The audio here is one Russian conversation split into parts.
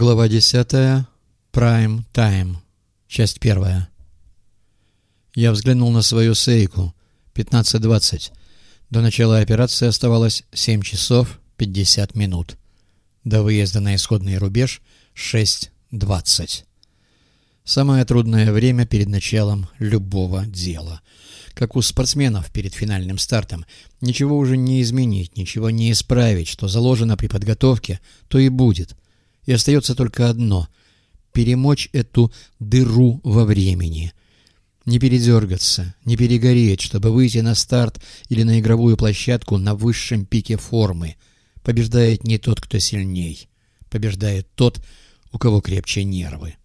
Глава 10. Prime Time. Часть первая. Я взглянул на свою сейку. 15.20. До начала операции оставалось 7 часов 50 минут. До выезда на исходный рубеж 6.20. Самое трудное время перед началом любого дела. Как у спортсменов перед финальным стартом. Ничего уже не изменить, ничего не исправить. Что заложено при подготовке, то и будет – и остается только одно — перемочь эту дыру во времени. Не передергаться, не перегореть, чтобы выйти на старт или на игровую площадку на высшем пике формы. Побеждает не тот, кто сильней. Побеждает тот, у кого крепче нервы.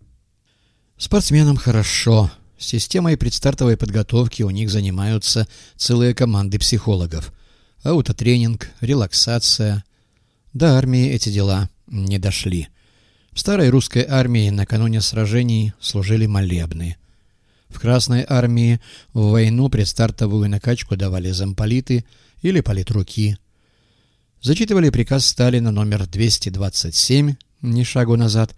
Спортсменам хорошо. Системой предстартовой подготовки у них занимаются целые команды психологов. Аутотренинг, релаксация. До армии эти дела не дошли. В старой русской армии накануне сражений служили молебны. В Красной армии в войну предстартовую накачку давали замполиты или политруки. Зачитывали приказ Сталина номер 227, ни шагу назад,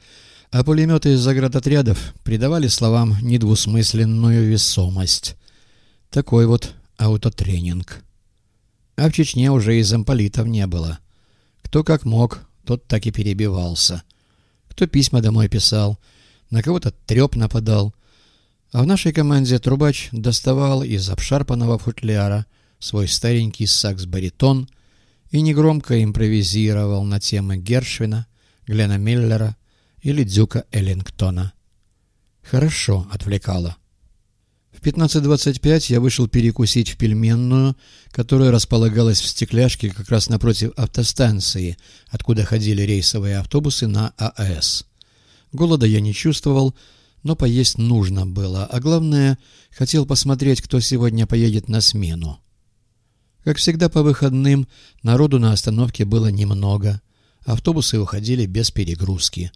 а пулеметы из заградотрядов придавали словам недвусмысленную весомость. Такой вот аутотренинг. А в Чечне уже и замполитов не было. Кто как мог, тот так и перебивался — кто письма домой писал, на кого-то треп нападал. А в нашей команде трубач доставал из обшарпанного футляра свой старенький сакс-баритон и негромко импровизировал на темы Гершвина, Глена Миллера или Дюка Эллингтона. Хорошо отвлекало. В 15.25 я вышел перекусить в пельменную, которая располагалась в стекляшке как раз напротив автостанции, откуда ходили рейсовые автобусы на АЭС. Голода я не чувствовал, но поесть нужно было, а главное, хотел посмотреть, кто сегодня поедет на смену. Как всегда по выходным, народу на остановке было немного. Автобусы уходили без перегрузки.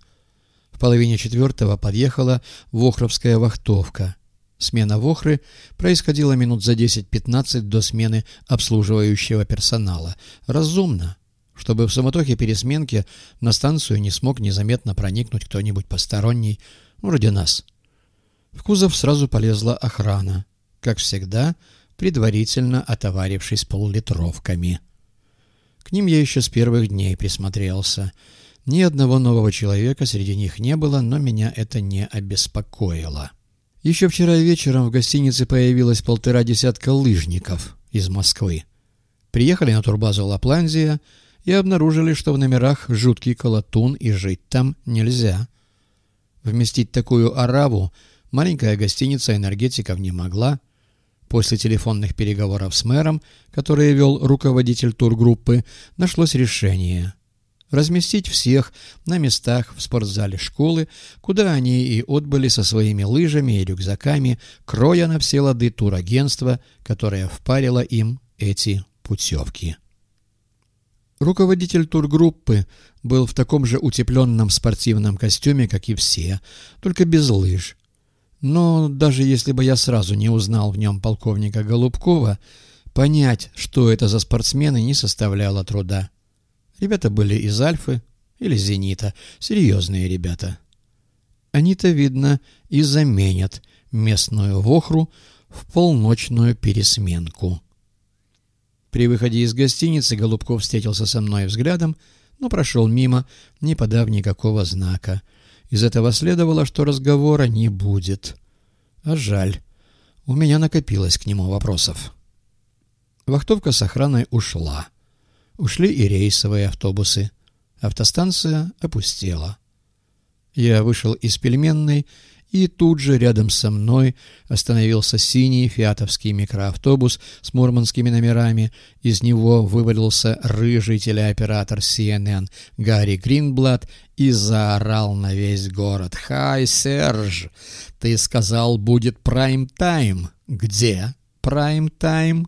В половине четвертого подъехала Вохровская вахтовка — Смена Вохры происходила минут за 10-15 до смены обслуживающего персонала. Разумно, чтобы в суматохе пересменки на станцию не смог незаметно проникнуть кто-нибудь посторонний, вроде нас. В кузов сразу полезла охрана, как всегда, предварительно отоварившись поллитровками. К ним я еще с первых дней присмотрелся. Ни одного нового человека среди них не было, но меня это не обеспокоило. Еще вчера вечером в гостинице появилось полтора десятка лыжников из Москвы. Приехали на турбазу «Лапландия» и обнаружили, что в номерах жуткий колотун и жить там нельзя. Вместить такую ораву маленькая гостиница энергетиков не могла. После телефонных переговоров с мэром, которые вел руководитель тургруппы, нашлось решение – разместить всех на местах в спортзале школы, куда они и отбыли со своими лыжами и рюкзаками, кроя на все лады турагентства, которое впарило им эти путевки. Руководитель тургруппы был в таком же утепленном спортивном костюме, как и все, только без лыж. Но даже если бы я сразу не узнал в нем полковника Голубкова, понять, что это за спортсмены, не составляло труда. Ребята были из Альфы или Зенита. Серьезные ребята. Они-то, видно, и заменят местную Вохру в полночную пересменку. При выходе из гостиницы Голубков встретился со мной взглядом, но прошел мимо, не подав никакого знака. Из этого следовало, что разговора не будет. А жаль. У меня накопилось к нему вопросов. Вахтовка с охраной ушла. Ушли и рейсовые автобусы. Автостанция опустела. Я вышел из пельменной, и тут же рядом со мной остановился синий фиатовский микроавтобус с мурманскими номерами. Из него вывалился рыжий телеоператор CNN Гарри Гринблад и заорал на весь город. «Хай, Серж! Ты сказал, будет прайм-тайм. Где прайм-тайм?»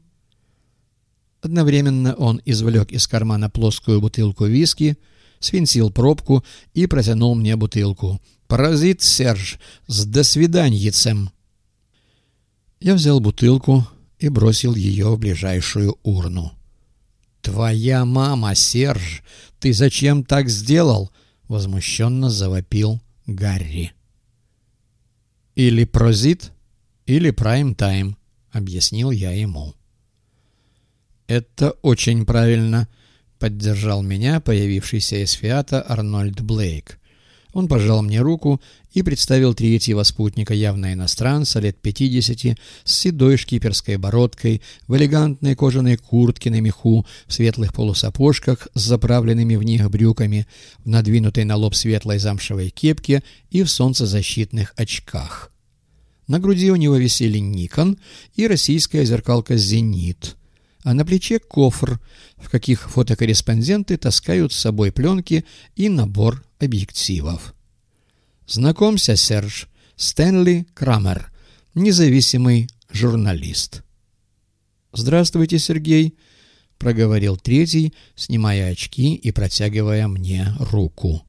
Одновременно он извлек из кармана плоскую бутылку виски, свинтил пробку и протянул мне бутылку. «Паразит, Серж, с досвиданьицем!» Я взял бутылку и бросил ее в ближайшую урну. «Твоя мама, Серж! Ты зачем так сделал?» — возмущенно завопил Гарри. «Или прозит, или прайм-тайм», — объяснил я ему. «Это очень правильно», — поддержал меня появившийся из Фиата Арнольд Блейк. Он пожал мне руку и представил третьего спутника, явно иностранца, лет 50, с седой шкиперской бородкой, в элегантной кожаной куртке на меху, в светлых полусапожках с заправленными в них брюками, в надвинутой на лоб светлой замшевой кепке и в солнцезащитных очках. На груди у него висели «Никон» и российская зеркалка «Зенит», а на плече кофр, в каких фотокорреспонденты таскают с собой пленки и набор объективов. Знакомься, Серж, Стэнли Крамер, независимый журналист. «Здравствуйте, Сергей», — проговорил третий, снимая очки и протягивая мне руку.